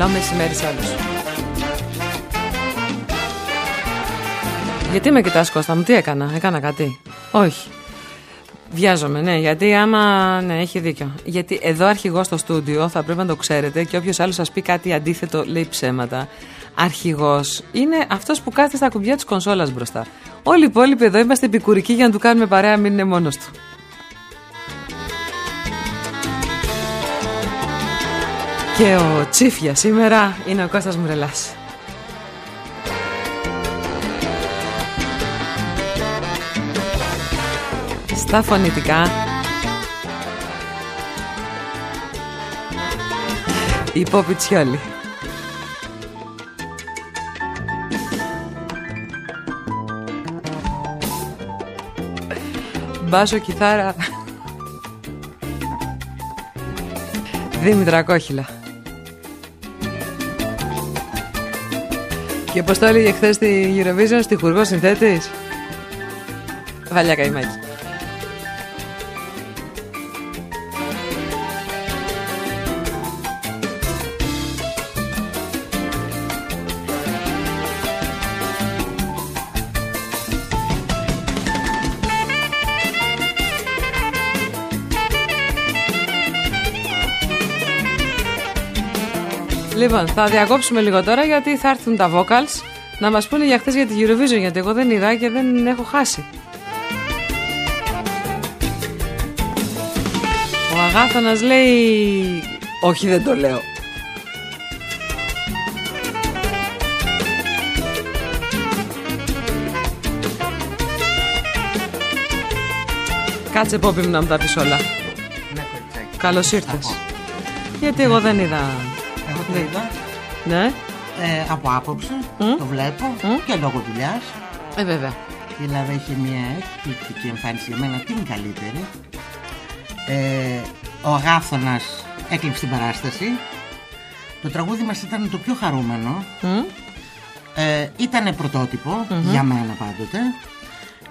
Καλό μεσημέρι σε όλους. Γιατί με κοιτάς Κώστα μου, τι έκανα, έκανα κάτι. Όχι. Βιάζομαι, ναι, γιατί άμα. Ναι, έχει δίκιο. Γιατί εδώ αρχηγός στο στούντιο θα πρέπει να το ξέρετε και όποιος άλλος σας πει κάτι αντίθετο λέει ψέματα. Αρχηγός είναι αυτός που κάθεται στα κουμπιά της κονσόλας μπροστά. Όλοι οι υπόλοιποι εδώ είμαστε επικουρικοί για να του κάνουμε παρέα, μην είναι μόνος του. Και ο Τσίφια σήμερα είναι ο Κώστας Μουρελάς. Στα φωνητικά η Ποπιτσιόλη. Μπάσο κιθάρα Δήμητρα Κόχυλα Και πώς το έλεγε χθες στη Eurovision στη Χουργός Συνθέτης. Βαλιά Καϊμάκη Λοιπόν, θα διακόψουμε λίγο τώρα γιατί θα έρθουν τα vocals να μας πούνε για χθες για τη Eurovision γιατί εγώ δεν είδα και δεν έχω χάσει. Ο Αγάθανας λέει... Όχι δεν το λέω. Κάτσε πόπι μου να μου τα πεις όλα. Ναι, Καλώς ήρθες. Γιατί εγώ δεν είδα Εγώ το Ναι. είδα Ναι, ε, από άποψη, Μμ. το βλέπω Μμ. και λόγω δουλειάς. ε βέβαια. Η Ελλάδα είχε μια εκπληκτική εμφάνιση για μένα την καλύτερη. Ε, ο Αγάθωνας έκλειψε την παράσταση. Το τραγούδι μας ήταν το πιο χαρούμενο. Μμ. Ε, ήταν πρωτότυπο, για μένα πάντοτε.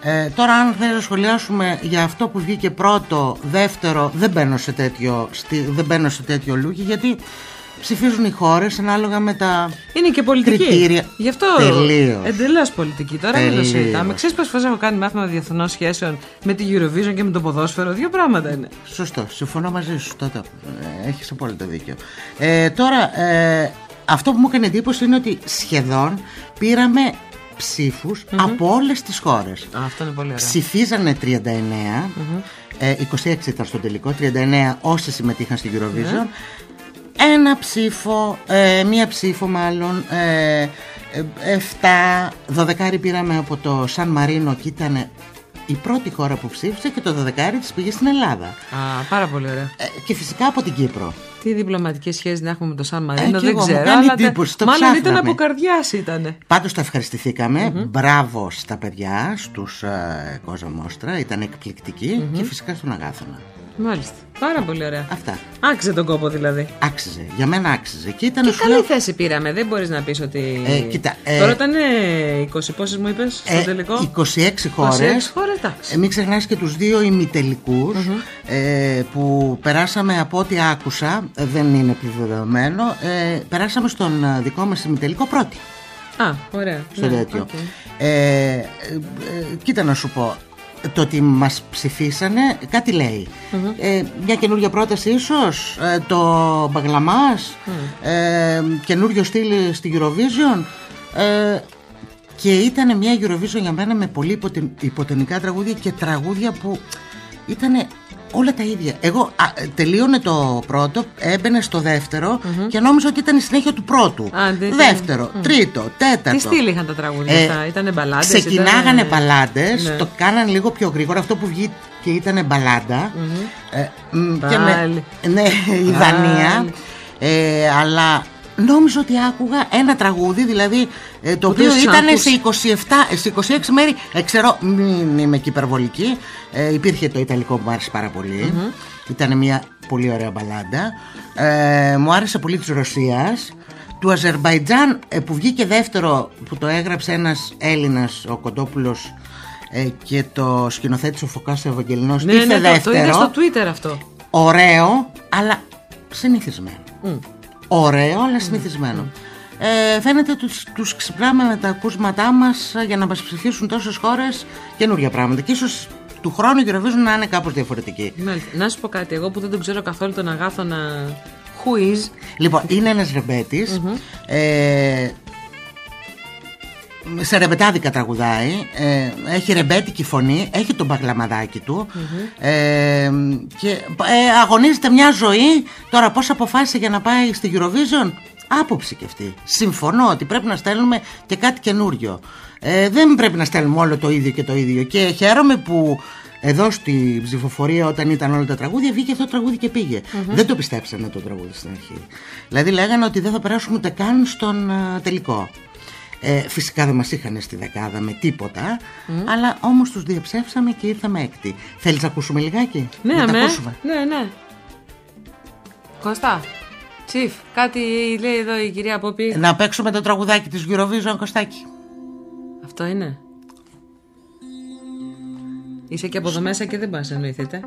Ε, τώρα αν θέλεις να σχολιάσουμε για αυτό που βγήκε πρώτο, δεύτερο, δεν μπαίνω σε τέτοιο, στη- δεν μπαίνω σε τέτοιο λούκι γιατί ψηφίζουν οι χώρες ανάλογα με τα Είναι και πολιτική. κριτήρια. Γι' αυτό. Τελείως. Εντελώς πολιτική. Τώρα μην το Τελείως. συζητάμε. Ξέρεις πόσες φορές έχω κάνει μάθημα διεθνών σχέσεων με τη Eurovision και με το ποδόσφαιρο; Δύο πράγματα είναι. Σωστό, συμφωνώ μαζί σου τότε. Ε, έχεις απόλυτο δίκιο. Ε, τώρα, ε, αυτό που μου έκανε εντύπωση είναι ότι σχεδόν πήραμε ψήφους από όλες τις χώρες. Α, αυτό είναι πολύ ωραίο. Ψηφίζανε 39, ε, 26 ήταν στο τελικό, 39 όσοι συμμετείχαν στην Eurovision. Ένα ψήφο, ε, μία ψήφο μάλλον, ε, ε, 7, 12 πήραμε από το Σαν Μαρίνο και ήταν η πρώτη χώρα που ψήφισε και το 12 της πήγε στην Ελλάδα. Α, πάρα πολύ ωραία. Ε, και φυσικά από την Κύπρο. Τι διπλωματικές σχέσεις να έχουμε με το Σαν Μαρίνο, Ε, κι δεν εγώ, μου ξέρω. κάνει αλλά τε- εντύπωση, το μάλλον ήταν ψάχναμε. από καρδιάς ήταν. Πάντως το ευχαριστηθηκαμε Μπράβο στα παιδιά, στους ε, Κόζα Μόστρα, ήταν εκπληκτικοί και φυσικά στον Αγάθωνα. Μάλιστα. Πάρα πολύ ωραία. Αυτά. Άξιζε τον κόπο δηλαδή. Άξιζε. Για μένα άξιζε. Και ήταν Και σου καλή λέω, θέση πήραμε. Δεν μπορείς να πεις ότι. Ε, κοίτα, ε, Τώρα ήταν 20 πόσες μου είπες στο ε, τελικό; 26 χώρες 26 χώρες, εντάξει. Ε, μην ξεχνάς και τους δύο ημιτελικούς, ε, που περάσαμε από ό,τι άκουσα, ε, δεν είναι επιβεβαιωμένο, ε, περάσαμε στον ε, δικό μας ημιτελικό πρώτη. Α, ωραία. στο Ναι, τέτοιο. οκ. Ε, ε, ε, κοίτα να σου πω, το ότι μας ψηφίσανε κάτι λέει. Ε, μια καινούργια πρόταση ίσως, ε, το Μπαγλαμάς, ε, καινούριο στυλ στη Eurovision. Ε, και ήταν μια Eurovision για μένα με πολύ υποτε- υποτονικά τραγούδια και τραγούδια που ήταν όλα τα ίδια. Εγώ α, τελείωνε το πρώτο, έμπαινε στο δευτερο και νόμιζα ότι ήταν η συνέχεια του πρώτου. Α, δεν ήταν- Δεύτερο, τρίτο, τέταρτο. Τι στυλ είχαν τα τραγούδια Ε, αυτά, ήτανε μπαλάντες, Ξεκινάγανε ήτανε- μπαλάντες, Ναι. το κάναν λίγο πιο γρήγορα. Αυτό που βγήκε και ήταν μπαλάντα. Ε, μ, και με- Πάλι. ναι, η Πάλι. Δανία. Ε, αλλά νόμιζα ότι άκουγα ένα τραγούδι, δηλαδή ε, το Που οποίο το ήταν άκουσες. σε 27, σε 26 μέρη. Ε, ξέρω, μην είμαι και υπερβολική. Ε, υπήρχε το Ιταλικό που μου άρεσε πάρα πολύ. Ήταν μια πολύ ωραία μπαλάντα. Ε, μου άρεσε πολύ της Ρωσίας. Του Αζερβαϊτζάν ε, που βγήκε δεύτερο που το έγραψε ένας Έλληνας ο Κοντόπουλος ε, και το σκηνοθέτης ο Φωκάς Ευαγγελινός Ναι, ήρθε ναι, το, το δεύτερο είδα στο Twitter αυτό. ωραίο αλλά συνηθισμένο ωραίο αλλά συνηθισμένο. Ε, φαίνεται τους, τους ξυπνάμε με τα ακούσματά μας για να μας ψηφίσουν τόσες χώρες καινούργια πράγματα και ίσως του χρόνου Eurovision να είναι κάπως διαφορετική. Να σου πω κάτι, εγώ που δεν τον ξέρω καθόλου τον αγάθωνα Who is? Λοιπόν, είναι ένας ε, σε ρεμπετάδικα τραγουδάει ε, έχει ρεμπέτικη φωνή έχει τον παγλαμαδάκι του ε, και ε, αγωνίζεται μια ζωή. Τώρα πως αποφάσισε για να πάει στη Eurovision; Άποψη και αυτή. Συμφωνώ ότι πρέπει να στέλνουμε και κάτι καινούριο. Ε, δεν πρέπει να στέλνουμε όλο το ίδιο και το ίδιο. Και χαίρομαι που εδώ στη ψηφοφορία όταν ήταν όλα τα τραγούδια βγήκε αυτό το τραγούδι και πηγε Δεν το πιστέψανε το τραγούδι στην αρχή. Δηλαδή λέγανε ότι δεν θα περάσουμε ούτε καν στον τελικό. Ε, φυσικά δεν μας είχαν στη δεκάδα με τίποτα Αλλά όμως τους διαψεύσαμε και ήρθαμε έκτη. Θέλεις να ακούσουμε λιγάκι; Ναι, να ναι, ναι, ναι. Κωστά Τσιφ, κάτι λέει εδώ η κυρία Πόπη. Να παίξουμε το τραγουδάκι της Eurovision Κωστάκη. Αυτό είναι. Είσαι και από εδώ μέσα και δεν πας εννοηθείτε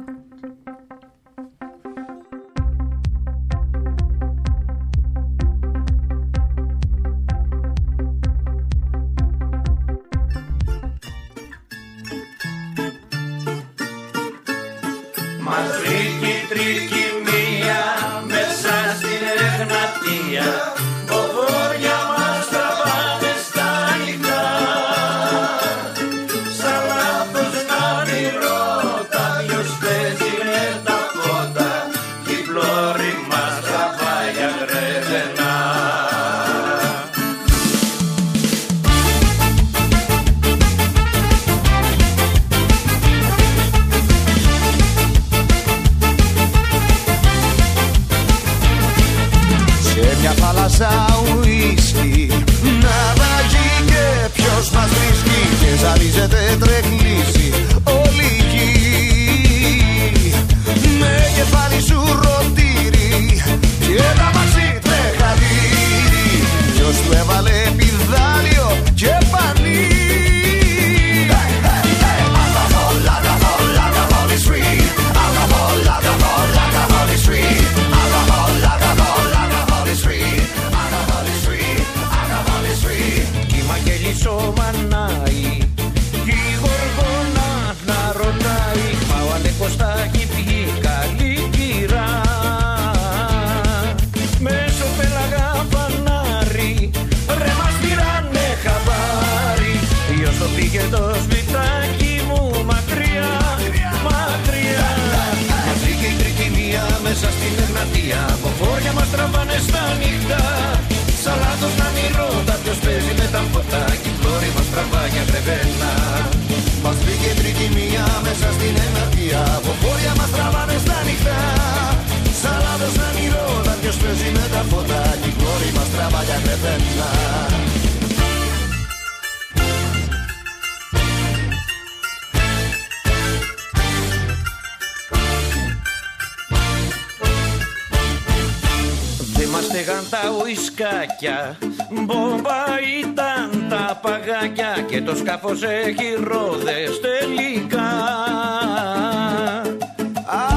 και το σκάφος έχει ρόδες τελικά.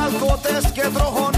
Αλκοτές και τροχονόμος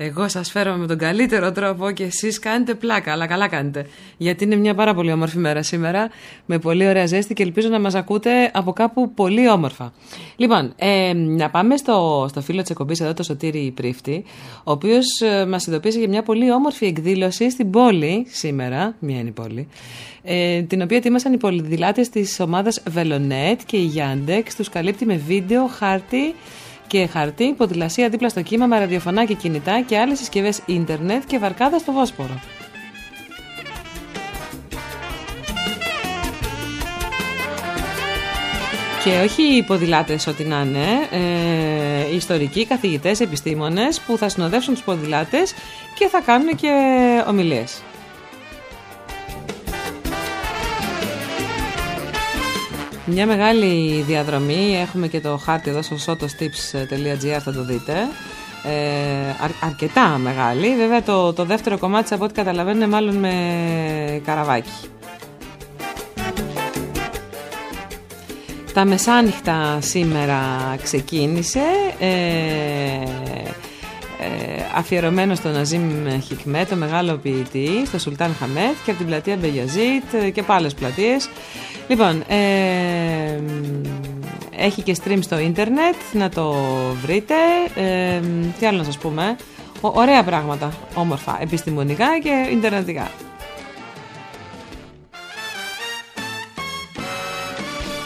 Εγώ σας φέρω με τον καλύτερο τρόπο και εσείς κάνετε πλάκα, αλλά καλά κάνετε. Γιατί είναι μια πάρα πολύ όμορφη μέρα σήμερα, με πολύ ωραία ζέστη και ελπίζω να μας ακούτε από κάπου πολύ όμορφα. Λοιπόν, ε, να πάμε στο, στο φίλο της εκπομπής εδώ, το Σωτήρη Πρίφτη, ο οποίος ε, μας ειδοποίησε για μια πολύ όμορφη εκδήλωση στην πόλη σήμερα. Μια είναι η πόλη. Ε, την οποία ετοίμασαν οι πολυδηλάτες της ομάδας Velonet και η Yandex. Τους καλύπτει με βίντεο, χάρτη και χαρτί, ποδηλασία δίπλα στο κύμα με ραδιοφωνά και κινητά και άλλες συσκευές ίντερνετ και βαρκάδα στο Βόσπορο. Και όχι οι ποδηλάτες ό,τι να είναι, ε, ιστορικοί, καθηγητές, επιστήμονες που θα συνοδεύσουν τους ποδηλάτες και θα κάνουν και ομιλίες. Μια μεγάλη διαδρομή, έχουμε και το χάρτη εδώ στο sotostips.gr θα το δείτε. Ε, αρκετά μεγάλη, βέβαια το, το δεύτερο κομμάτι από ό,τι καταλαβαίνετε μάλλον με καραβάκι. Τα μεσάνυχτα σήμερα ξεκίνησε ε, ε, αφιερωμένο στον Ναζίμ Χικμέ, το μεγάλο ποιητή, στο Σουλτάν Χαμέτ και από την πλατεία Μπεγιαζίτ και από άλλες πλατείες. Λοιπόν, ε, έχει και stream στο ίντερνετ, να το βρείτε. Ε, τι άλλο να σας πούμε; ωραία πράγματα, όμορφα, επιστημονικά και ιντερνετικά.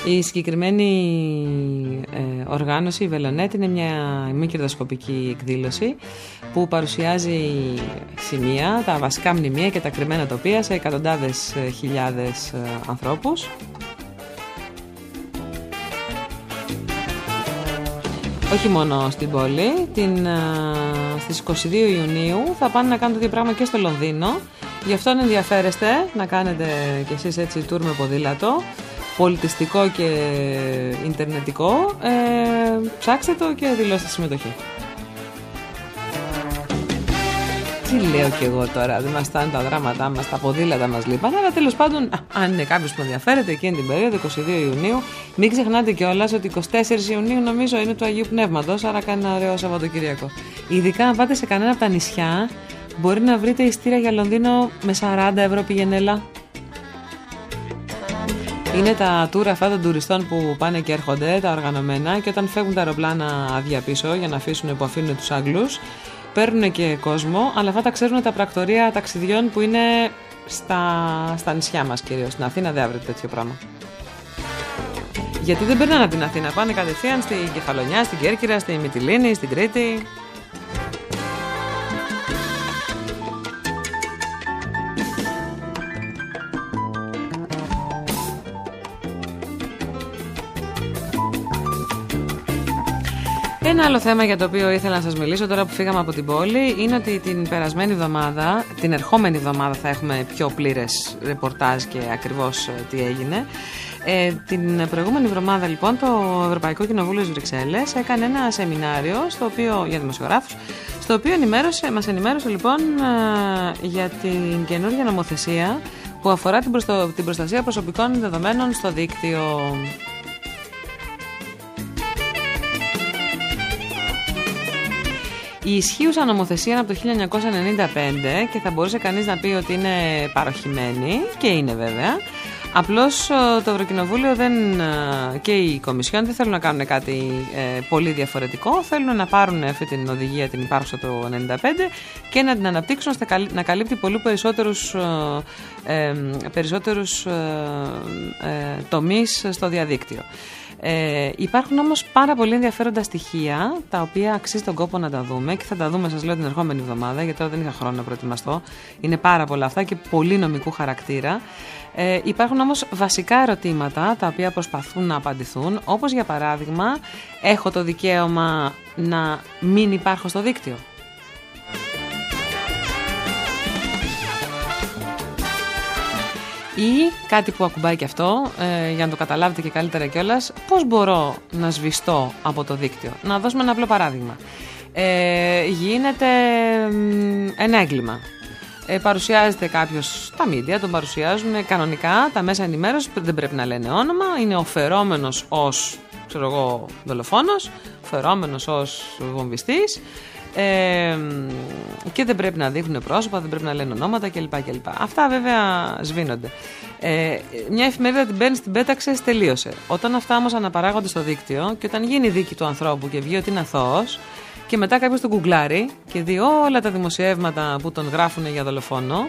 Η συγκεκριμένη ε, οργάνωση, η Βελονέτ, είναι μια μη κερδοσκοπική εκδήλωση που παρουσιάζει σημεία, τα βασικά μνημεία και τα κρυμμένα τοπία σε εκατοντάδες ε, χιλιάδες ε, ανθρώπους. Όχι μόνο στην πόλη, την, στις 22 Ιουνίου θα πάνε να κάνουν το ίδιο πράγμα και στο Λονδίνο. Γι' αυτό αν ενδιαφέρεστε να κάνετε κι εσείς έτσι tour με ποδήλατο πολιτιστικό και ιντερνετικό, ε, ψάξτε το και δηλώστε συμμετοχή. Τι λέω κι εγώ τώρα, δεν μας φτάνουν τα δράματά μας, τα ποδήλατα μας λείπαν. Αλλά τέλος πάντων, αν είναι κάποιος που ενδιαφέρεται εκείνη την περίοδο, 22 Ιουνίου, μην ξεχνάτε κιόλας ότι 24 Ιουνίου νομίζω είναι του Αγίου Πνεύματος, άρα κάνει ένα ωραίο Σαββατοκύριακο. Ειδικά αν πάτε σε κανένα από τα νησιά, μπορεί να βρείτε ειστήρια για Λονδίνο με 40 ευρώ πηγενέλα. Είναι τα tour αυτά των τουριστών που πάνε και έρχονται, τα οργανωμένα, και όταν φεύγουν τα αεροπλάνα άδεια πίσω για να αφήσουν που αφήνουν τους Άγγλους, παίρνουν και κόσμο, αλλά αυτά τα ξέρουν τα πρακτορία ταξιδιών που είναι στα, στα νησιά μας κυρίως. Στην Αθήνα δεν βρείτε τέτοιο πράγμα. Γιατί δεν περνάνε από την Αθήνα, πάνε κατευθείαν στην Κεφαλονιά, στην Κέρκυρα, στη Μυτιλίνη, στην Κρήτη. Ένα άλλο θέμα για το οποίο ήθελα να σας μιλήσω τώρα που φύγαμε από την πόλη είναι ότι την περασμένη εβδομάδα, την ερχόμενη εβδομάδα θα έχουμε πιο πλήρες ρεπορτάζ και ακριβώς ε, τι έγινε. Ε, την προηγούμενη εβδομάδα λοιπόν το Ευρωπαϊκό Κοινοβούλιο Βρυξέλλες έκανε ένα σεμινάριο στο οποίο, για δημοσιογράφους στο οποίο ενημέρωσε, μας ενημέρωσε λοιπόν ε, για την καινούργια νομοθεσία που αφορά την, την προστασία προσωπικών δεδομένων στο δίκτυο. Η ισχύουσα νομοθεσία είναι από το 1995 και θα μπορούσε κανείς να πει ότι είναι παροχημένη και είναι βέβαια. Απλώς ε, το Ευρωκοινοβούλιο δεν, ε, και η Κομισιόν δεν θέλουν να κάνουν κάτι ε, πολύ διαφορετικό. Θέλουν να πάρουν αυτή την οδηγία την υπάρχουσα το 1995 και να την αναπτύξουν ώστε να καλύπτει πολύ περισσότερους, ε, περισσότερους τομείς στο διαδίκτυο. Ε, υπάρχουν όμως πάρα πολύ ενδιαφέροντα στοιχεία τα οποία αξίζει τον κόπο να τα δούμε και θα τα δούμε σας λέω την ερχόμενη εβδομάδα γιατί τώρα δεν είχα χρόνο να προετοιμαστώ. Είναι πάρα πολλά αυτά και πολύ νομικού χαρακτήρα. Ε, υπάρχουν όμως βασικά ερωτήματα τα οποία προσπαθούν να απαντηθούν όπως για παράδειγμα έχω το δικαίωμα να μην υπάρχω στο δίκτυο; Ή κάτι που ακουμπάει και αυτό, ε, για να το καταλάβετε και καλύτερα κιόλας, πώς μπορώ να σβηστώ από το δίκτυο. Να δώσουμε ένα απλό παράδειγμα. Ε, γίνεται ένα έγκλημα. Ε, παρουσιάζεται κάποιος, τα μίντια τον παρουσιάζουν κανονικά, τα μέσα ενημέρωσης δεν πρέπει να λένε όνομα, είναι ο φερόμενος ως ξέρω εγώ, δολοφόνος, φερόμενος ως βομβιστής. Ε, και δεν πρέπει να δείχνουν πρόσωπα, δεν πρέπει να λένε ονόματα κλπ. κλπ. Αυτά βέβαια σβήνονται. Ε, μια εφημερίδα την παίρνει, την πέταξε, τελείωσε. Όταν αυτά όμως αναπαράγονται στο δίκτυο και όταν γίνει δίκη του ανθρώπου και βγει ότι είναι αθώος, και μετά κάποιος τον κουγκλάρει και δει όλα τα δημοσιεύματα που τον γράφουν για δολοφόνο,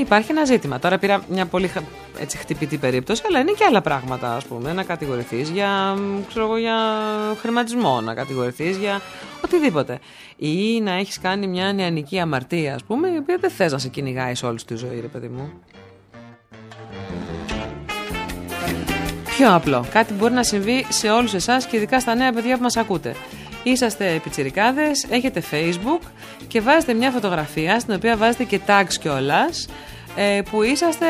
υπάρχει ένα ζήτημα. Τώρα πήρα μια πολύ έτσι, χτυπητή περίπτωση, αλλά είναι και άλλα πράγματα, ας πούμε. Να κατηγορηθείς για, για χρηματισμό, να κατηγορηθείς για οτιδήποτε. Ή να έχεις κάνει μια νεανική αμαρτία, ας πούμε, η οποία δεν θες να σε κυνηγάει σε όλη τη ζωή, ρε παιδί μου. πιο απλό. Κάτι μπορεί να συμβεί σε όλους εσάς και ειδικά στα νέα παιδιά που μας ακούτε. Είσαστε πιτσιρικάδες, έχετε facebook και βάζετε μια φωτογραφία στην οποία βάζετε και tags κιόλας. Ε, που είσαστε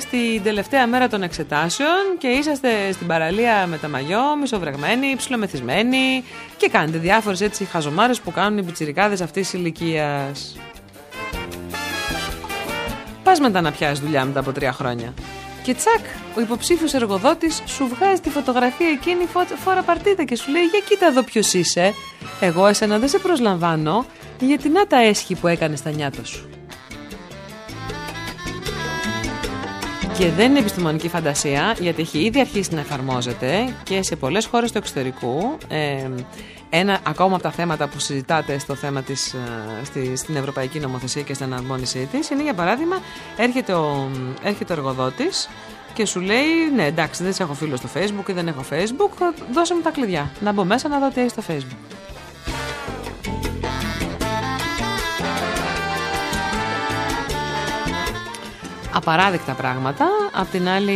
στην τελευταία μέρα των εξετάσεων και είσαστε στην παραλία με τα μαγιό, μισοβραγμένοι, ψιλομεθυσμένοι και κάνετε διάφορες έτσι χαζομάρες που κάνουν οι πιτσιρικάδες αυτής της ηλικίας. Πας μετά να πιάσεις δουλειά μετά από τρία χρόνια. Και τσακ, ο υποψήφιος εργοδότης σου βγάζει τη φωτογραφία εκείνη φορά παρτίδα και σου λέει: Για κοίτα εδώ ποιος είσαι. Εγώ εσένα δεν σε προσλαμβάνω, γιατί να τα έσχη που έκανες στα νιάτα σου. Και δεν είναι επιστημονική φαντασία, γιατί έχει ήδη αρχίσει να εφαρμόζεται και σε πολλές χώρες του εξωτερικού. Ε, ένα ακόμα από τα θέματα που συζητάτε στο θέμα της, ε, στη, στην Ευρωπαϊκή Νομοθεσία και στην αναρμόνισή της είναι για παράδειγμα έρχεται ο, έρχεται ο εργοδότης και σου λέει ναι εντάξει δεν σε έχω φίλο στο facebook ή δεν έχω facebook δώσε μου τα κλειδιά να μπω μέσα να δω τι έχει στο facebook απαράδεκτα πράγματα. Απ' την άλλη,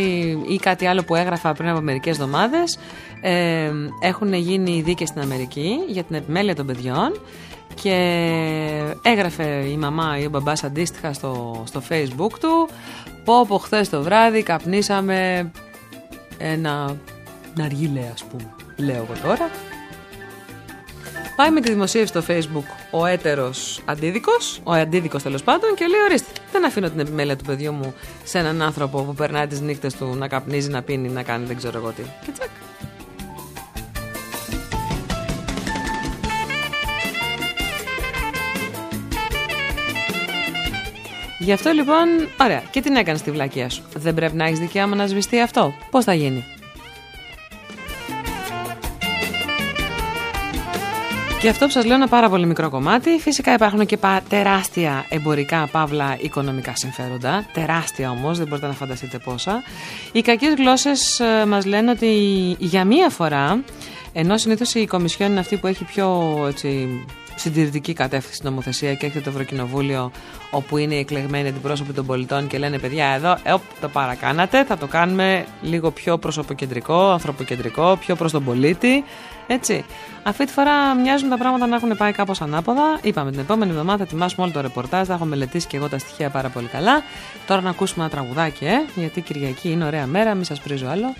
ή κάτι άλλο που έγραφα πριν από μερικές εβδομάδες, ε, έχουν γίνει δίκες στην Αμερική για την επιμέλεια των παιδιών και έγραφε η μαμά ή ο μπαμπάς αντίστοιχα στο, στο facebook του πω πω χθες το βράδυ καπνίσαμε ένα ναργίλε ας πούμε λέω εγώ τώρα Πάει με τη δημοσίευση στο facebook ο έτερος αντίδικος, ο αντίδικος τέλος πάντων, και λέει: Ορίστε, δεν αφήνω την επιμέλεια του παιδιού μου σε έναν άνθρωπο που περνάει τις νύχτες του να καπνίζει, να πίνει, να κάνει δεν ξέρω εγώ τι. Και τσακ. Γι' αυτό λοιπόν, ωραία, και την έκανες τη βλακεία σου. Δεν πρέπει να έχεις δικαίωμα να σβηστεί αυτό. Πώς θα γίνει; Και αυτό που σας λέω είναι ένα πάρα πολύ μικρό κομμάτι. Φυσικά υπάρχουν και τεράστια εμπορικά, παύλα, οικονομικά συμφέροντα. Τεράστια όμως, δεν μπορείτε να φανταστείτε πόσα. Οι κακές γλώσσες ε, μας λένε ότι για μία φορά, ενώ συνήθως η Κομισιόν είναι αυτή που έχει πιο έτσι, συντηρητική κατεύθυνση νομοθεσία και έχετε το Ευρωκοινοβούλιο όπου είναι οι εκλεγμένοι αντιπρόσωποι των πολιτών και λένε παιδιά εδώ ε, το παρακάνατε, θα το κάνουμε λίγο πιο προσωποκεντρικό, ανθρωποκεντρικό, πιο προς τον πολίτη έτσι. Αυτή τη φορά μοιάζουν τα πράγματα να έχουν πάει κάπως ανάποδα. Είπαμε την επόμενη εβδομάδα θα ετοιμάσουμε όλο το ρεπορτάζ, θα έχω μελετήσει και εγώ τα στοιχεία πάρα πολύ καλά. Τώρα να ακούσουμε ένα τραγουδάκι, ε, γιατί Κυριακή είναι ωραία μέρα, μην σας πρίζω άλλο.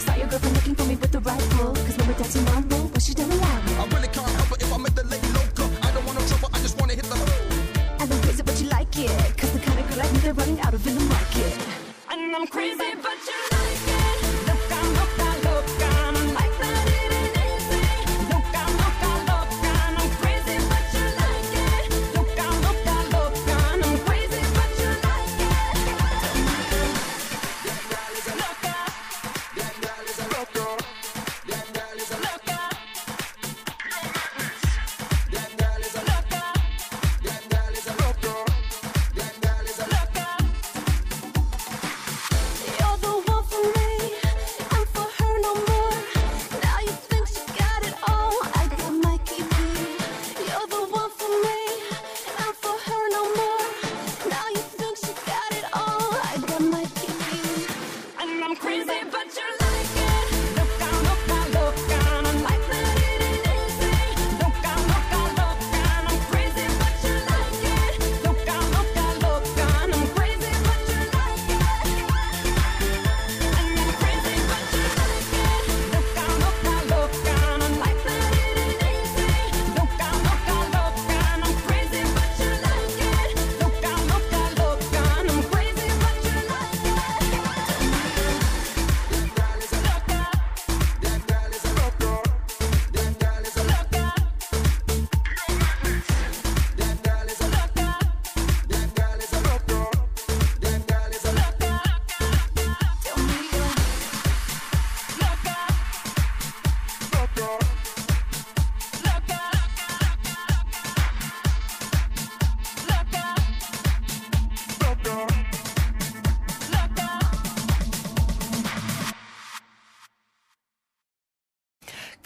thought your girlfriend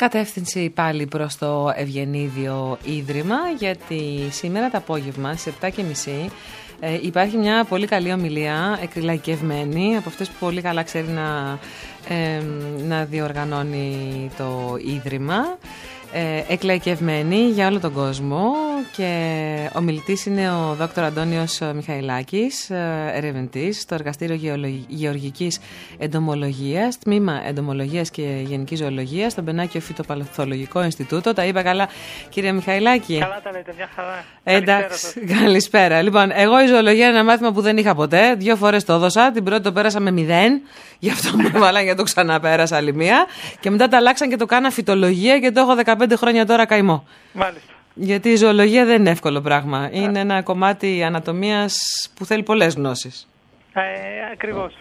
Κατεύθυνση πάλι προς το Ευγενίδιο Ίδρυμα γιατί σήμερα το απόγευμα στις 7.30 ε, υπάρχει μια πολύ καλή ομιλία εκρηλαϊκευμένη από αυτές που πολύ καλά ξέρει να, ε, να διοργανώνει το Ίδρυμα. Ε, εκλαϊκευμένη για όλο τον κόσμο και ο μιλητής είναι ο Δ. Αντώνιος Μιχαηλάκης, ε, ερευνητής στο Εργαστήριο Γεωλογ- Γεωργικής Εντομολογίας, Τμήμα Εντομολογίας και Γενικής Ζωολογίας, στο Μπενάκιο Φυτοπαθολογικό Ινστιτούτο. Τα είπα καλά, κύριε Μιχαηλάκη; Καλά τα λέτε, μια χαρά. Εντάξει, καλησπέρα. Λοιπόν, εγώ η ζωολογία είναι ένα μάθημα που δεν είχα ποτέ. Δύο φορές το έδωσα. Την πρώτη το πέρασα με μηδέν. Γι' αυτό με έβαλαν για το ξαναπέρασα άλλη μία. Και μετά τα αλλάξαν και το κάνα φυτολογία και το έχω 15 χρόνια τώρα καημό. Μάλιστα. Γιατί η ζωολογία δεν είναι εύκολο πράγμα. Είναι ένα κομμάτι ανατομίας που θέλει πολλές γνώσεις. Ε, Ακριβώς.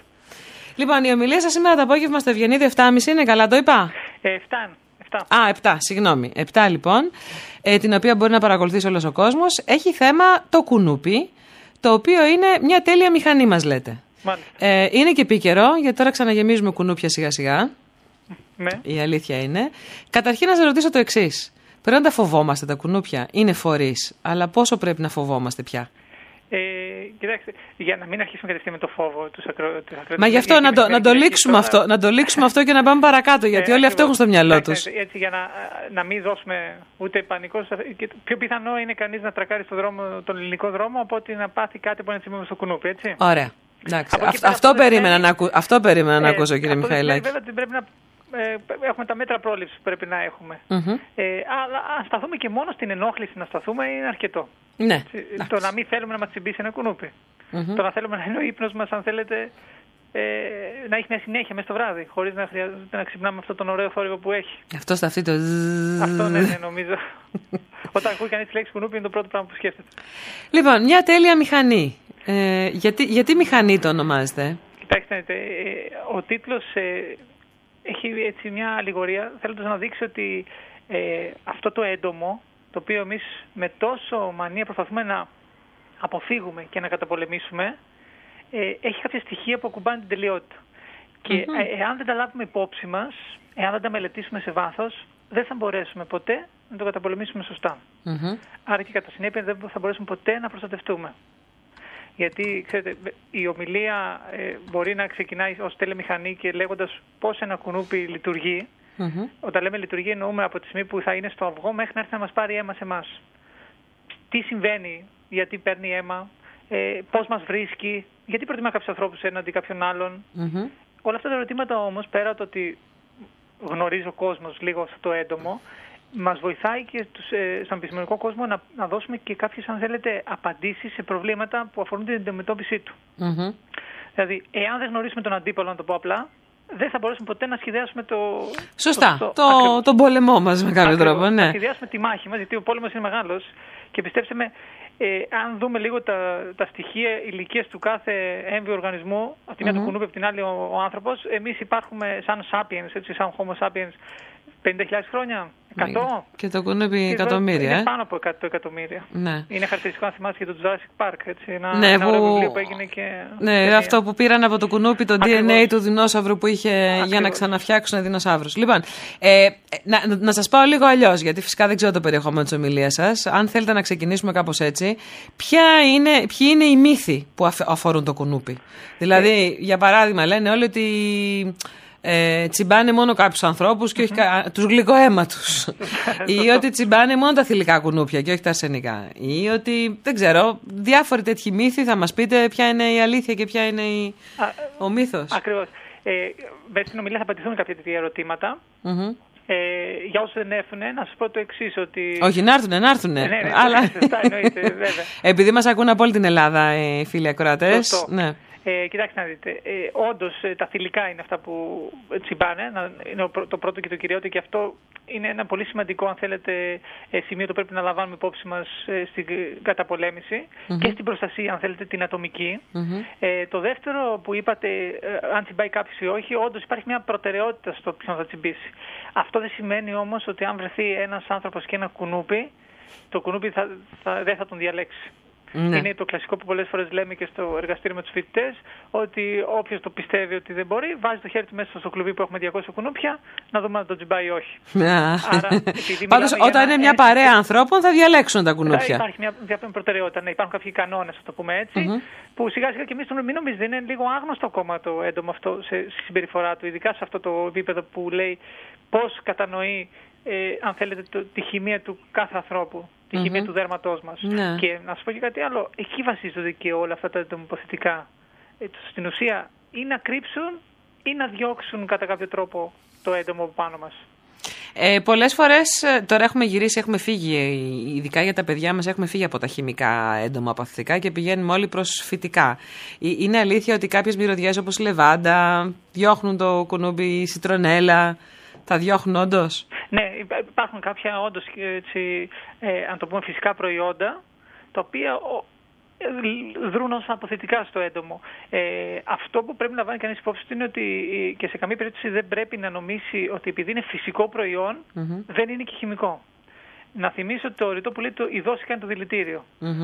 Λοιπόν, η ομιλία σας σήμερα το απόγευμα στο Ευγενίδη 7.30 είναι καλά, το είπα; Ε, φτάνει. Εφτά. Α, 7, συγγνώμη. 7 λοιπόν, ε, την οποία μπορεί να παρακολουθήσει όλος ο κόσμος. Έχει θέμα το κουνούπι, το οποίο είναι μια τέλεια μηχανή, μας λέτε. Μάλιστα. Ε, είναι και επίκαιρο, γιατί τώρα ξαναγεμίζουμε κουνούπια σιγά-σιγά. Ναι. Η αλήθεια είναι. Καταρχήν να σα ρωτήσω το εξής. Πρέπει να τα φοβόμαστε τα κουνούπια. Είναι φορείς, αλλά πόσο πρέπει να φοβόμαστε πια; Ε, κοιτάξτε, για να μην αρχίσουμε κατευθείαν με το φόβο τους ακρο... τους ακροατές, Μα γι' αυτό γιατί να το, με να το φέρνει λήξουμε τώρα- αυτό, να το λήξουμε αυτό και να πάμε παρακάτω, γιατί Ε, όλοι αυτό ακριβώς. έχουν στο μυαλό τους. Εντάξει, Έτσι, για να, να μην δώσουμε ούτε πανικό. σε- και το Πιο πιθανό είναι κανείς να τρακάρει στο δρόμο, τον ελληνικό δρόμο από ότι να πάθει κάτι που είναι τσιμμένο στο κουνούπι, έτσι. Ωραία. Εντάξει. Από εκεί Αυ- πέρα αυτό, αυτό δεν περίμενα σημαίνει- να ακού, αυτό περίμενα να Ε, ακούσω, κύριε αυτό δεν σημαίνει Μιχαηλάκη. Βέβαια ότι πρέπει να ε, έχουμε τα μέτρα πρόληψης που πρέπει να έχουμε. Μμμ. Ε, αλλά αν σταθούμε και μόνο στην ενόχληση να σταθούμε είναι αρκετό. Ναι. Έτσι, Το να μην θέλουμε να μας τσιμπήσει ένα κουνούπι. Μμμ. Το να θέλουμε να είναι ο ύπνος μας, αν θέλετε, ε, να έχει μια συνέχεια μέσα στο βράδυ, χωρίς να χρειάζεται να ξυπνάμε αυτόν τον ωραίο θόρυβο που έχει. Αυτό στα αυτή το. ζζζζ. Αυτό ναι, ναι, νομίζω. Όταν ακούει κανείς τη λέξη κουνούπι είναι το πρώτο πράγμα που σκέφτεται. Λοιπόν, μια τέλεια μηχανή. Ε, γιατί, γιατί μηχανή το ονομάζετε; Κοιτάξτε, ε, ο τίτλος ε, έχει έτσι μια αλληγορία θέλοντας να δείξει ότι ε, αυτό το έντομο, το οποίο εμείς με τόσο μανία προσπαθούμε να αποφύγουμε και να καταπολεμήσουμε, ε, έχει κάποια στοιχεία που ακουμπάνε την τελειότητα. Και ε, εάν δεν τα λάβουμε υπόψη μας, εάν δεν τα μελετήσουμε σε βάθος, δεν θα μπορέσουμε ποτέ να το καταπολεμήσουμε σωστά. Μμμ. Άρα και κατά συνέπεια δεν θα μπορέσουμε ποτέ να προστατευτούμε. Γιατί, ξέρετε, η ομιλία ε, μπορεί να ξεκινάει ως τελεμηχανή και λέγοντας πώς ένα κουνούπι λειτουργεί. Μμμ. Όταν λέμε λειτουργεί εννοούμε από τη στιγμή που θα είναι στο αυγό μέχρι να έρθει να μας πάρει αίμα σε εμάς. Τι συμβαίνει, γιατί παίρνει αίμα, ε, πώς μας βρίσκει, γιατί προτιμά κάποιους ανθρώπους έναντι κάποιων άλλων. Μμμ. Όλα αυτά τα ερωτήματα όμως, πέρα από το ότι γνωρίζει ο κόσμος λίγο αυτό το έντομο, μας βοηθάει και τους, ε, στον επιστημονικό κόσμο να, να δώσουμε και κάποιες, αν θέλετε, απαντήσεις σε προβλήματα που αφορούν την αντιμετώπιση του. Μμμ. Δηλαδή, εάν δεν γνωρίσουμε τον αντίπαλο, να το πω απλά, δεν θα μπορέσουμε ποτέ να σχεδιάσουμε το. Σωστά. το, Το, ακριβώς. τον πόλεμό μας με κάποιο Ακριβώς. τρόπο. Ναι. Να σχεδιάσουμε τη μάχη μας, γιατί ο πόλεμος είναι μεγάλος. Και πιστέψτε με, ε, αν δούμε λίγο τα, τα στοιχεία ηλικίας του κάθε έμβιο οργανισμού, από τη μια του κουνούπι, από την άλλη ο, ο άνθρωπος, εμείς υπάρχουμε σαν sapiens, έτσι, σαν homo sapiens, 50.000 χρόνια, 100. Και το κουνούπι Και εκατομμύρια. Είναι Ε. πάνω από 100 εκατομμύρια. Ναι. Είναι χαρακτηριστικό, αν θυμάσαι, για το Jurassic Park. Έτσι, ένα, Ναι, ένα ωραίο που- βιβλίο που έγινε και. Ναι, ταινία. αυτό που πήραν από το κουνούπι το DNA Ακριβώς. του δεινόσαυρου που είχε για να Ακριβώς. ξαναφτιάξουν δεινοσαύρου. Λοιπόν, ε, να, να σας πάω λίγο αλλιώς, γιατί φυσικά δεν ξέρω το περιεχόμενο της ομιλίας σας. Αν θέλετε να ξεκινήσουμε κάπως έτσι, ποια είναι, ποιοι είναι οι μύθοι που αφ- αφορούν το κουνούπι; Δηλαδή, για παράδειγμα, λένε όλοι ότι ε, τσιμπάνε μόνο κάποιους ανθρώπους και όχι τους γλυκοαίματου. ή ότι τσιμπάνε μόνο τα θηλυκά κουνούπια και όχι τα αρσενικά. Ή ότι, δεν ξέρω, διάφοροι τέτοιοι μύθοι θα μας πείτε ποια είναι η αλήθεια και ποια είναι η... Α, ο μύθος. Ακριβώς. Ε, μέσα στην ομιλία θα απαντηθούν κάποια τέτοια ερωτήματα. Ε, για όσους δεν έρθουν, να σας πω το εξής, ότι. Όχι, να έρθουνε, να έρθουνε. Ναι, ναι, Αλλά... σωστά εννοείται, βέβαια. Επειδή μας ακούν από όλη την Ελλάδα οι φίλοι ακροατές. Σωστό. Ναι. Ε, κοιτάξτε να δείτε. Ε, Όντως τα θηλυκά είναι αυτά που τσιμπάνε. Να- Είναι ο πρω- το πρώτο και το κυριότερο και αυτό είναι ένα πολύ σημαντικό, αν θέλετε, ε, σημείο το πρέπει να λαμβάνουμε υπόψη μας στην καταπολέμηση και στην προστασία, αν θέλετε, την ατομικη Ε, το δεύτερο που είπατε, ε, αν τσιμπάει κάποιος ή όχι, όντως υπάρχει μια προτεραιότητα στο ποιον θα τσιμπήσει. Αυτό δεν σημαίνει όμως ότι αν βρεθεί ένας άνθρωπος και ένα κουνούπι, το κουνούπι θα, θα, δεν θα τον διαλέξει. Ναι. Είναι το κλασικό που πολλές φορές λέμε και στο εργαστήριο με τους φοιτητές ότι όποιος το πιστεύει ότι δεν μπορεί βάζει το χέρι του μέσα στο κλουβί που έχουμε 200 κουνούπια να δούμε αν το τσιμπάει ή όχι. Άρα, επειδή Πάντως, μιλάμε για όταν ένα είναι μια έτσι- παρέα ανθρώπων θα διαλέξουν τα θα κουνούπια. Υπάρχει μια διαπλέον προτεραιότητα. Ναι, υπάρχουν κάποιοι κανόνες, α το πούμε έτσι, που σιγά σιγά και εμείς τον μην νομίζετε είναι λίγο άγνωστο ακόμα το έντομο αυτό σε, στη συμπεριφορά του, ειδικά σε αυτό το επίπεδο που λέει πώς κατανοεί, ε, αν θέλετε, το, τη χημεία του κάθε ανθρώπου, τη χημεία του δέρματός μας. Ναι. Και να σου πω και κάτι άλλο, εκεί βασίζονται και όλα αυτά τα εντομοποθετικά. Ε, στην ουσία, ή να κρύψουν ή να διώξουν κατά κάποιο τρόπο το έντομο από πάνω μας. Ε, Πολλές φορές τώρα έχουμε γυρίσει, έχουμε φύγει, ε, ειδικά για τα παιδιά μας, έχουμε φύγει από τα χημικά έντομα παθητικά και πηγαίνουμε όλοι προς φυτικά. Ε, Είναι αλήθεια ότι κάποιες μυρωδιές όπως η λεβάντα διώχνουν το κουνούμπι, η σιτρονέλα. Τα διώχνουν όντως; Ναι, υπά- υπάρχουν κάποια όντως ε, αν το πούμε φυσικά προϊόντα, τα οποία ο, ε, δρούν ως αποθετικά στο έντομο. Ε, αυτό που πρέπει να βάλει κανείς υπόψη του είναι ότι ε, και σε καμία περίπτωση δεν πρέπει να νομίσει ότι επειδή είναι φυσικό προϊόν, δεν είναι και χημικό. Να θυμίσω το ρητό που λέει το η δόση κάνει το δηλητηριο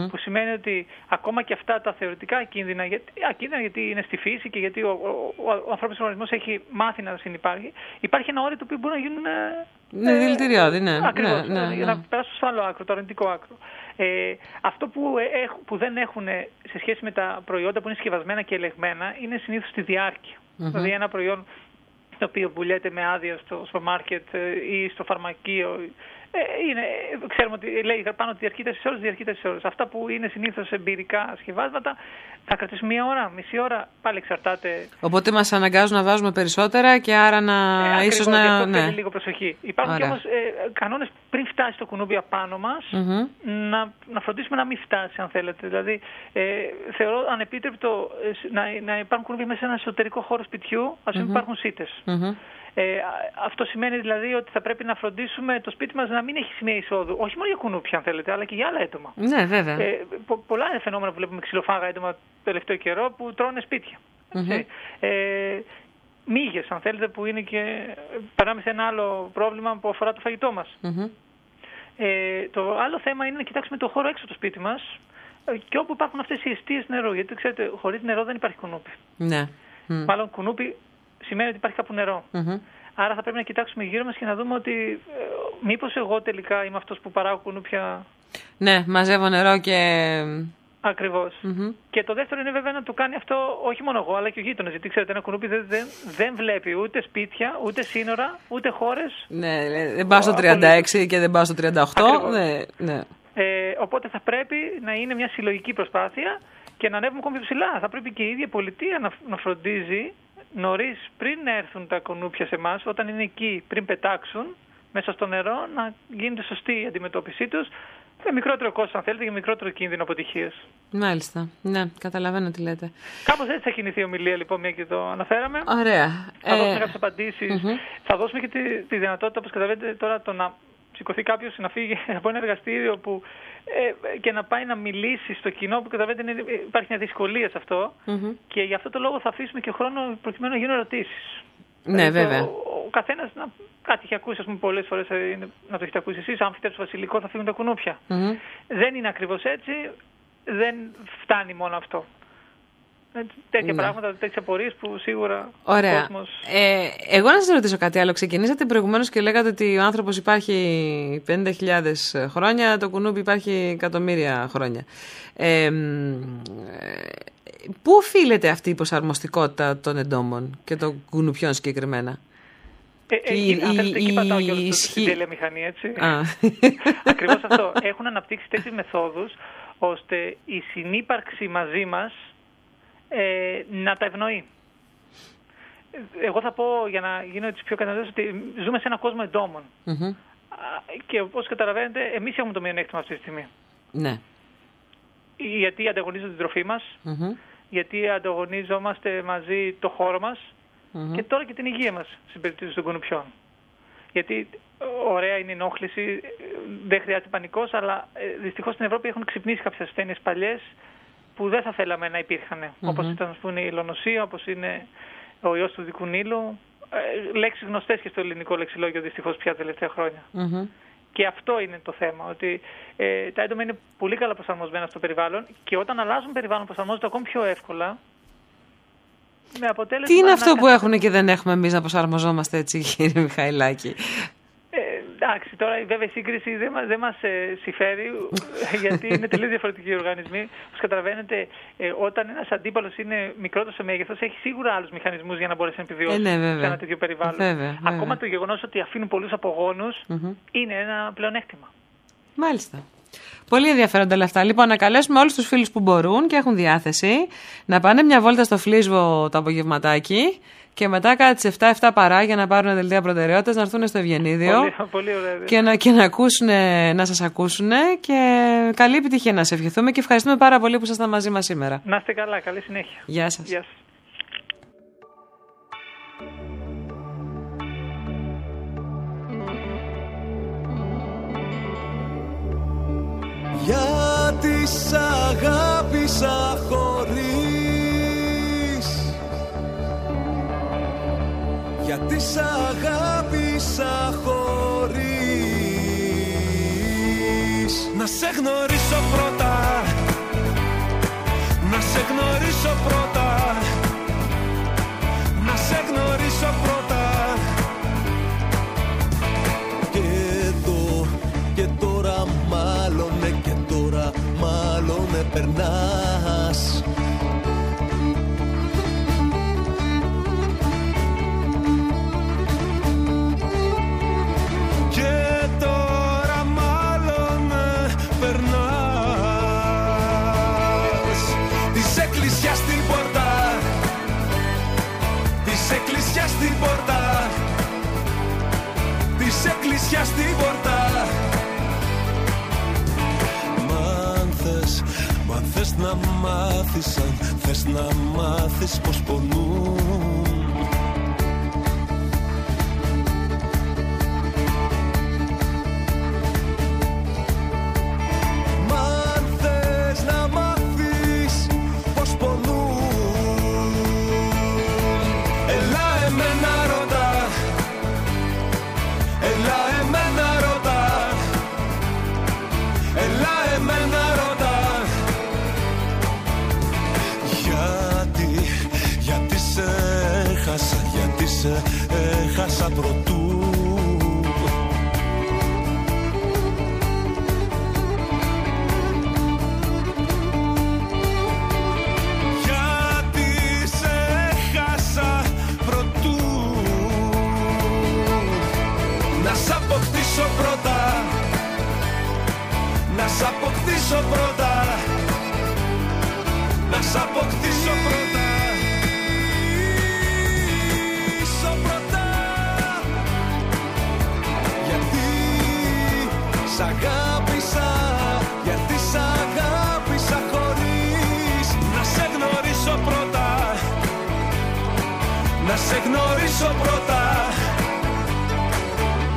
Που σημαίνει ότι ακόμα και αυτά τα θεωρητικά κίνδυνα, γιατί, ακίνδυνα γιατί είναι στη φύση και γιατί ο, ο, ο, ο ανθρώπινος οργανισμός έχει μάθει να συνεπάρχει, υπάρχει ένα όριο το οποίο μπορεί να γίνουν ε, Ναι, δηλητηριώδη, ναι. Ακριβώς, ναι, ναι, για ναι. να περάσω στο άλλο άκρο, το αρνητικό άκρο. Ε, αυτό που, ε, έχ- που δεν έχουν σε σχέση με τα προϊόντα που είναι συσκευασμένα και ελεγμένα είναι συνήθως τη διάρκεια. Δηλαδή ένα προϊόν το οποίο πουλιέται με άδεια στο σούπερ μάρκετ ε, ή στο φαρμακείο ε, είναι, ε, ξέρουμε ότι λέει πάνω ότι διαρκεί 4 ώρες, διαρκεί 4 ώρες. Αυτά που είναι συνήθως εμπειρικά σκευάσματα θα κρατήσουν μία ώρα, μισή ώρα, πάλι εξαρτάται Οπότε μας αναγκάζουν να βάζουμε περισσότερα και άρα να. ε, ακριβώς, ίσως γι' να. αυτό Ναι. θέλει λίγο προσοχή. Υπάρχουν Ωραία. και όμως ε, κανόνες πριν φτάσει το κουνούμπι απάνω μας Μμμ. να, να φροντίσουμε να μην φτάσει αν θέλετε. Δηλαδή ε, θεωρώ ανεπίτρεπτο ε, σ- να, να υπάρχουν κουνούμπια μέσα σε ένα εσωτερικό χώρο σπιτιού ας μην υπάρχουν σίτες. Μμμ. Ε, α- αυτό σημαίνει δηλαδή ότι θα πρέπει να φροντίσουμε το σπίτι μας να να μην έχει σημεία εισόδου. Όχι μόνο για κουνούπια, αν θέλετε, αλλά και για άλλα έντομα. Ναι, βέβαια. Ε, πο- πολλά είναι φαινόμενα που βλέπουμε ξυλοφάγα έντομα το τελευταίο καιρό που τρώνε σπίτια. Έτσι. Ε, μύγες, αν θέλετε, που είναι και... Περνάμε σε ένα άλλο πρόβλημα που αφορά το φαγητό μας. Μμμ. Ε, το άλλο θέμα είναι να κοιτάξουμε το χώρο έξω από το σπίτι μας ε, και όπου υπάρχουν αυτές οι αιστείες νερού. Γιατί ξέρετε, χωρίς νερό δεν υπάρχει κουνούπι. Ναι. Μμ. Μάλλον κουνούπι σημαίνει ότι υπάρχει κάπου νερό. Μμμ. Άρα θα πρέπει να κοιτάξουμε γύρω μας και να δούμε ότι ε, μήπως εγώ τελικά είμαι αυτός που παράγω κουνούπια Ναι, μαζεύω νερό και. ακριβώς. Μμμ. Και το δεύτερο είναι βέβαια να το κάνει αυτό όχι μόνο εγώ, αλλά και ο γείτονας. Γιατί ξέρετε, ένα κουνούπι δεν, δεν, δεν βλέπει ούτε σπίτια, ούτε σύνορα, ούτε χώρες. Ναι, ναι, δεν πάω στο 36 και δεν πάω στο 38. Ακριβώς. Ναι, ναι. Ε, οπότε θα πρέπει να είναι μια συλλογική προσπάθεια και να ανέβουμε ακόμη πιο ψηλά. Θα πρέπει και η ίδια η πολιτεία να, να φροντίζει νωρίς πριν έρθουν τα κουνούπια σε εμάς, όταν είναι εκεί, πριν πετάξουν μέσα στο νερό, να γίνεται σωστή η αντιμετώπιση τους. Με μικρότερο κόστος, αν θέλετε, και μικρότερο κίνδυνο αποτυχίας. Μάλιστα. Ναι, καταλαβαίνω τι λέτε. Κάπως έτσι θα κινηθεί η ομιλία, λοιπόν, μια και το αναφέραμε. Ωραία. Θα δώσουμε Ε, κάποιες απαντήσεις. Θα δώσουμε και τη, τη δυνατότητα, όπως καταλαβαίνετε, τώρα το να σηκωθεί κάποιος να φύγει από ένα εργαστήριο που, ε, και να πάει να μιλήσει στο κοινό που καταλαβαίνετε είναι, υπάρχει μια δυσκολία σε αυτό. μμμ. Και γι' αυτό το λόγο θα αφήσουμε και χρόνο προκειμένου να γίνουν ερωτήσεις. Ναι, βέβαια. Ο, ο καθένας να κάτι έχει ακούσει, ας πούμε, πολλές φορές να το έχετε ακούσει εσείς. Αν φυτέψει βασιλικό, θα φύγουν τα κουνούπια. Μμμ. Δεν είναι ακριβώς έτσι. Δεν φτάνει μόνο αυτό. Ε, Τέτοια Ναι. πράγματα, τέτοιες απορίες που σίγουρα ο Ωραία. κόσμος Ε, εγώ να σας ρωτήσω κάτι άλλο. Ξεκινήσατε προηγουμένως και λέγατε ότι ο άνθρωπος υπάρχει 50.000 χρόνια, το κουνούπι υπάρχει εκατομμύρια χρόνια. Ε, μ, ε, πού οφείλεται αυτή η προσαρμοστικότητα των εντόμων και των κουνουπιών συγκεκριμένα; Ε, ε, Η- αν θέλετε, εκεί η- πατάω η και όλη ισχύ- την τηλεμηχανή, έτσι. Α. Ακριβώς αυτό. Έχουν αναπτύξει τέτοιες μεθόδους, ώστε η συνύπαρξη μαζί μας ε, να τα ευνοεί. Εγώ θα πω, για να γίνω έτσι πιο κατανοητός, ότι ζούμε σε έναν κόσμο εντόμων. Μμμ. Α, Και όπως καταλαβαίνετε, εμείς έχουμε το μειονέκτημα αυτή τη στιγμή. Ναι. Γιατί ανταγωνίζονται την τροφή μας, Μμμ. γιατί ανταγωνίζομαστε μαζί το χώρο μας Μμμ. και τώρα και την υγεία μας στην περίπτωση των κουνουπιών. Γιατί ε, ωραία είναι η ενόχληση, ε, δεν χρειάζεται πανικός, αλλά ε, δυστυχώς στην Ευρώπη έχουν ξυπνήσει κάποιες ασθένειες παλιές που δεν θα θέλαμε να υπήρχαν. Όπως ήταν ας πούμε, η λονοσία, όπως είναι ο ιός του δικού Νείλου. Ε, λέξεις γνωστές και στο ελληνικό λεξιλόγιο δυστυχώς πια τα τελευταία χρόνια. Μμμ. Και αυτό είναι το θέμα, ότι ε, τα έντομα είναι πολύ καλά προσαρμοσμένα στο περιβάλλον και όταν αλλάζουν περιβάλλον προσαρμόζονται ακόμη πιο εύκολα. Με αποτέλεσμα Τι είναι να αυτό που κα- έχουν και δεν έχουμε εμείς να προσαρμοζόμαστε έτσι, κύριε Μιχαηλάκη; Ε, εντάξει, τώρα βέβαια η σύγκριση δεν μας, δεν μας ε, συμφέρει γιατί είναι τελείως διαφορετικοί οι οργανισμοί. Όπως καταλαβαίνετε, ε, όταν ένας αντίπαλος είναι μικρότερος σε μέγεθος, έχει σίγουρα άλλους μηχανισμούς για να μπορέσει να επιβιώσει Ε, ναι, βέβαια. σε ένα τέτοιο περιβάλλον. Βέβαια, βέβαια. Ακόμα το γεγονός ότι αφήνουν πολλούς απογόνους Μμμ. είναι ένα πλεονέκτημα. Μάλιστα. Πολύ ενδιαφέροντα όλα αυτά. Λοιπόν, να καλέσουμε όλους τους φίλους που μπορούν και έχουν διάθεση να πάνε μια βόλτα στο φλίσβο το απογευματάκι και μετά κάτι τις 7-7 παρά για να πάρουν δελτία προτεραιότητας να έρθουν στο Ευγενίδιο Πολύ, πολύ ωραία. ιδέα. και να, και να, ακούσουνε, να σας ακούσουν και καλή επιτυχία να σε ευχηθούμε και ευχαριστούμε πάρα πολύ που ήσασταν μαζί μας σήμερα. Να είστε καλά, καλή συνέχεια. Γεια σας. Γεια σας. Γιατί σ' αγάπησα Γιατί σ' αγάπησα χωρίς. Να σε γνωρίσω πρώτα. Να σε γνωρίσω πρώτα. Να σε γνωρίσω πρώτα Της εκκλησιάς στην πόρτα. Της εκκλησιάς στην πόρτα. Της εκκλησιάς στην πόρτα. Μ' αν θες, μ' αν θες να μάθεις Αν θες να μάθεις πως πονούν σε γνωρίσω πρώτα.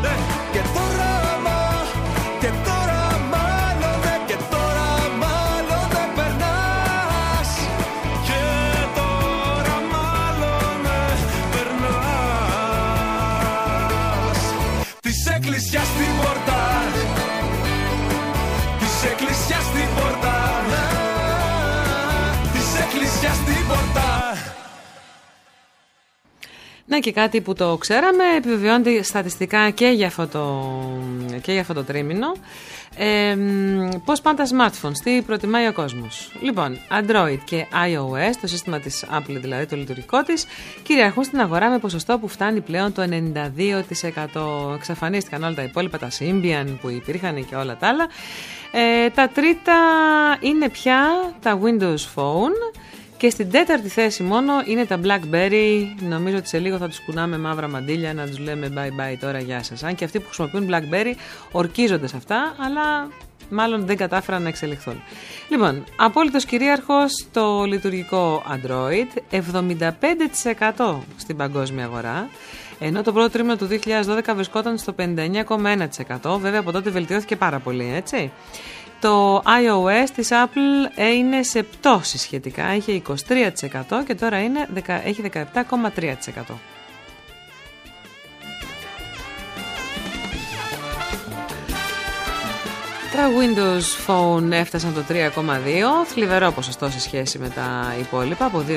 Ναι. Και τώρα μα, και τώρα μάλλον ναι, και τώρα μάλλον δεν περνάς. Και τώρα μάλλον δεν περνάς. Της εκκλησιάς στην πόρτα. Της εκκλησιάς στην πόρτα. Της εκκλησιάς στην πόρτα Ναι, και κάτι που το ξέραμε, επιβεβαιώνεται στατιστικά και για αυτό το, και για αυτό το τρίμηνο. Ε, πώς πάνε τα smartphones, τι προτιμάει ο κόσμος. Λοιπόν, Android και iOS, το σύστημα της Apple δηλαδή, το λειτουργικό της, κυριαρχούν στην αγορά με ποσοστό που φτάνει πλέον το 92%. Εξαφανίστηκαν όλα τα υπόλοιπα, τα Symbian που υπήρχαν και όλα τα άλλα. Ε, τα τρίτα είναι πια τα Windows Phone και στην τέταρτη θέση μόνο είναι τα Blackberry. Νομίζω ότι σε λίγο θα τους κουνάμε μαύρα μαντίλια να τους λέμε bye bye τώρα, γεια σας. Αν και αυτοί που χρησιμοποιούν Blackberry ορκίζονται σε αυτά, αλλά μάλλον δεν κατάφεραν να εξελιχθούν. Λοιπόν, απόλυτος κυρίαρχος το λειτουργικό Android, 75% στην παγκόσμια αγορά. Ενώ το πρώτο τρίμηνο του 2012 βρισκόταν στο 59,1%. Βέβαια από τότε βελτιώθηκε πάρα πολύ, έτσι. Το iOS της Apple ε, είναι σε πτώση σχετικά, είχε 23% και τώρα είναι, δεκα- έχει 17,3%. Τα Windows Phone έφτασαν το 3,2, θλιβερό ποσοστό σε σχέση με τα υπόλοιπα από 2%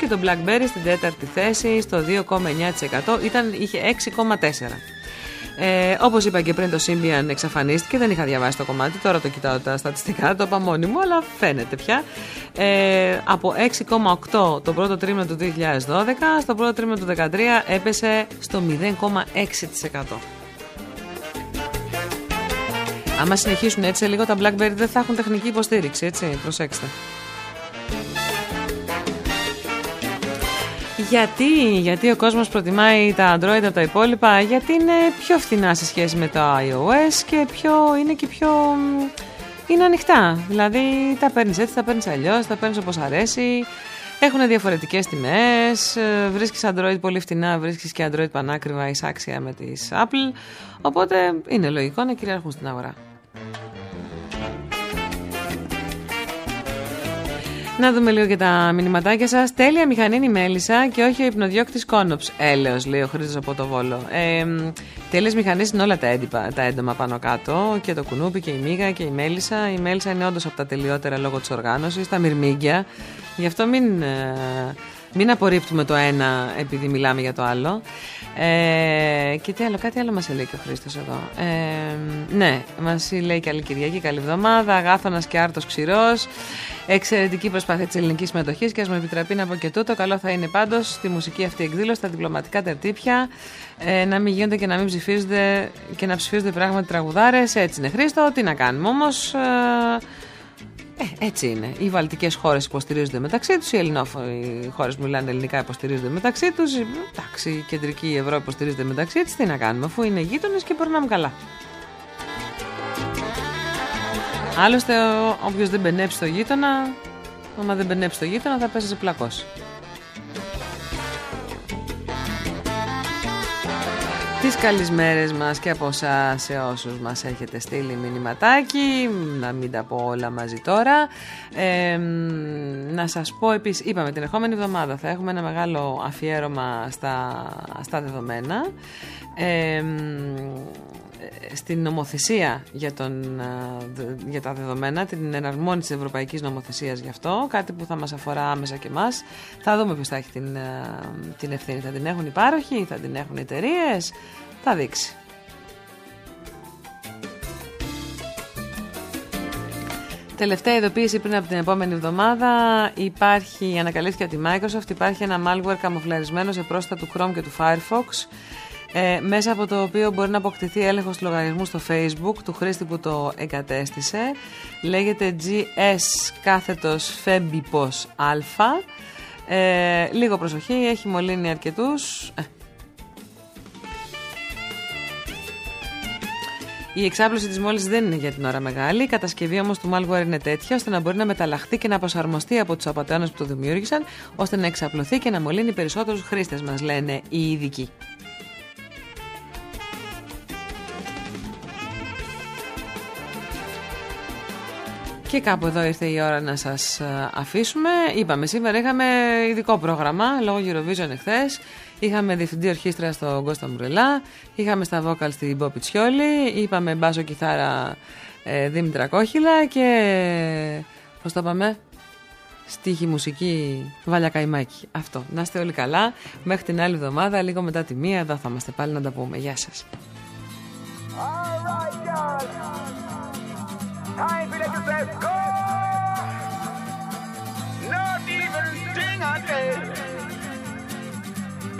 και το BlackBerry στην τέταρτη θέση στο 2,9% ήταν, είχε 6,4%. Ε, Όπως είπα και πριν, το Symbian εξαφανίστηκε. Δεν είχα διαβάσει το κομμάτι. Τώρα το κοιτάω τα στατιστικά, το είπα μόνη μου, αλλά φαίνεται πια. Ε, από 6,8 το πρώτο τρίμηνο του 2012, στο πρώτο τρίμηνο του 2013 έπεσε στο 0,6%. Άμα συνεχίσουν έτσι, σε λίγο τα BlackBerry δεν θα έχουν τεχνική υποστήριξη, έτσι. Προσέξτε. Γιατί, γιατί ο κόσμος προτιμάει τα Android από τα υπόλοιπα, γιατί είναι πιο φθηνά σε σχέση με το iOS και πιο, είναι και πιο... μ, είναι ανοιχτά. Δηλαδή τα παίρνεις έτσι, τα παίρνεις αλλιώς, τα παίρνεις όπως αρέσει. Έχουν διαφορετικές τιμές, ε, βρίσκεις Android πολύ φτηνά, βρίσκεις και Android πανάκριβα εισάξια με τις Apple. Οπότε είναι λογικό να κυριαρχούν στην αγορά. Να δούμε λίγο και τα μηνυματάκια σας. Τέλεια μηχανή είναι η Μέλισσα και όχι ο υπνοδιώκτης Κόνοψ. Έλεος, λέει ο Χρήστος από το Βόλο. Ε, Τέλειες μηχανή είναι όλα τα, έντυπα, τα έντομα πάνω κάτω. Και το κουνούπι και η μίγα και η Μέλισσα. Η Μέλισσα είναι όντως από τα τελειότερα λόγω της οργάνωσης. Τα μυρμήγκια. Γι' αυτό μην, ε, μην απορρίπτουμε το ένα επειδή μιλάμε για το άλλο. Ε, και τι άλλο, κάτι άλλο μας λέει και ο Χρήστος εδώ. Ε, ναι, μας λέει καλή Κυριακή, καλή εβδομάδα, αγάθωνας και άρτος ξηρός. Εξαιρετική προσπάθεια της ελληνικής συμμετοχής και ας μου επιτραπεί να πω και τούτο. Καλό θα είναι πάντως στη μουσική αυτή εκδήλωση, στα διπλωματικά τερτύπια, ε, να μην γίνονται και να μην ψηφίζονται και να ψηφίζονται πράγματι τραγουδάρες. Έτσι είναι, Χρήστο. Τι να κάνουμε όμως. Ε, ε, έτσι είναι. Οι βαλτικές χώρες υποστηρίζονται μεταξύ τους, οι ελληνόφωνοι χώρες που μιλάνε ελληνικά υποστηρίζονται μεταξύ τους. Εντάξει, η κεντρική Ευρώπη υποστηρίζεται μεταξύ της. Τι να κάνουμε, αφού είναι γείτονες και περνάμε καλά. Άλλωστε, όποιος δεν μπενέψει το γείτονα, άμα δεν μπενέψει το γείτονα, θα πέσει σε πλακός. Τις καλησμέρες μας και από εσά σε όσους μας έχετε στείλει μηνυματάκι Να μην τα πω όλα μαζί τώρα ε, Να σας πω επίσης Είπαμε την ερχόμενη εβδομάδα θα έχουμε ένα μεγάλο αφιέρωμα στα, στα δεδομένα ε, ε, στην νομοθεσία για, τον, ε, δ- για τα δεδομένα, την εναρμόνιση της ευρωπαϊκής νομοθεσίας γι' αυτό, κάτι που θα μας αφορά άμεσα και εμάς. Θα δούμε ποιος θα έχει την, ε, την ευθύνη. Θα την έχουν οι πάροχοι, θα την έχουν οι εταιρείες, θα δείξει. Τελευταία ειδοποίηση πριν από την επόμενη εβδομάδα υπάρχει, ανακαλύφθηκε από τη Microsoft, υπάρχει ένα malware καμουφλαρισμένο σε πρόσθετα του Chrome και του Firefox ε, μέσα από το οποίο μπορεί να αποκτηθεί έλεγχος του λογαριασμού στο Facebook του χρήστη που το εγκατέστησε. Λέγεται GS κάθετος Febipos Α. Ε, λίγο προσοχή, έχει μολύνει αρκετούς. Η εξάπλωση της μόλις δεν είναι για την ώρα μεγάλη. Η κατασκευή όμως του malware είναι τέτοια ώστε να μπορεί να μεταλλαχθεί και να προσαρμοστεί από τους απαταιώνες που το δημιούργησαν, ώστε να εξαπλωθεί και να μολύνει περισσότερους χρήστες, μας λένε οι ειδικοί. Και κάπου εδώ ήρθε η ώρα να σας ε, αφήσουμε. Είπαμε σήμερα είχαμε ειδικό πρόγραμμα λόγω Eurovision εχθές. Είχαμε διευθυντή ορχήστρα στον Κώστα Μπουρελά. Είχαμε στα vocal στην Μπόπι Τσιόλη. Είπαμε μπάσο κιθάρα ε, Δήμητρα Κόχυλα. Και πώς το είπαμε στίχη μουσική Βάλια Καϊμάκη. Αυτό. Να είστε όλοι καλά. Μέχρι την άλλη εβδομάδα, λίγο μετά τη μία, εδώ θα είμαστε πάλι να τα πούμε. Γεια σας. Alright, y'all.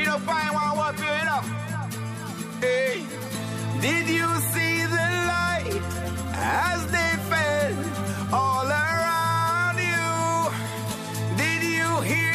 Me no find one you. Hey, did you see the light as they fell all around you? Did you hear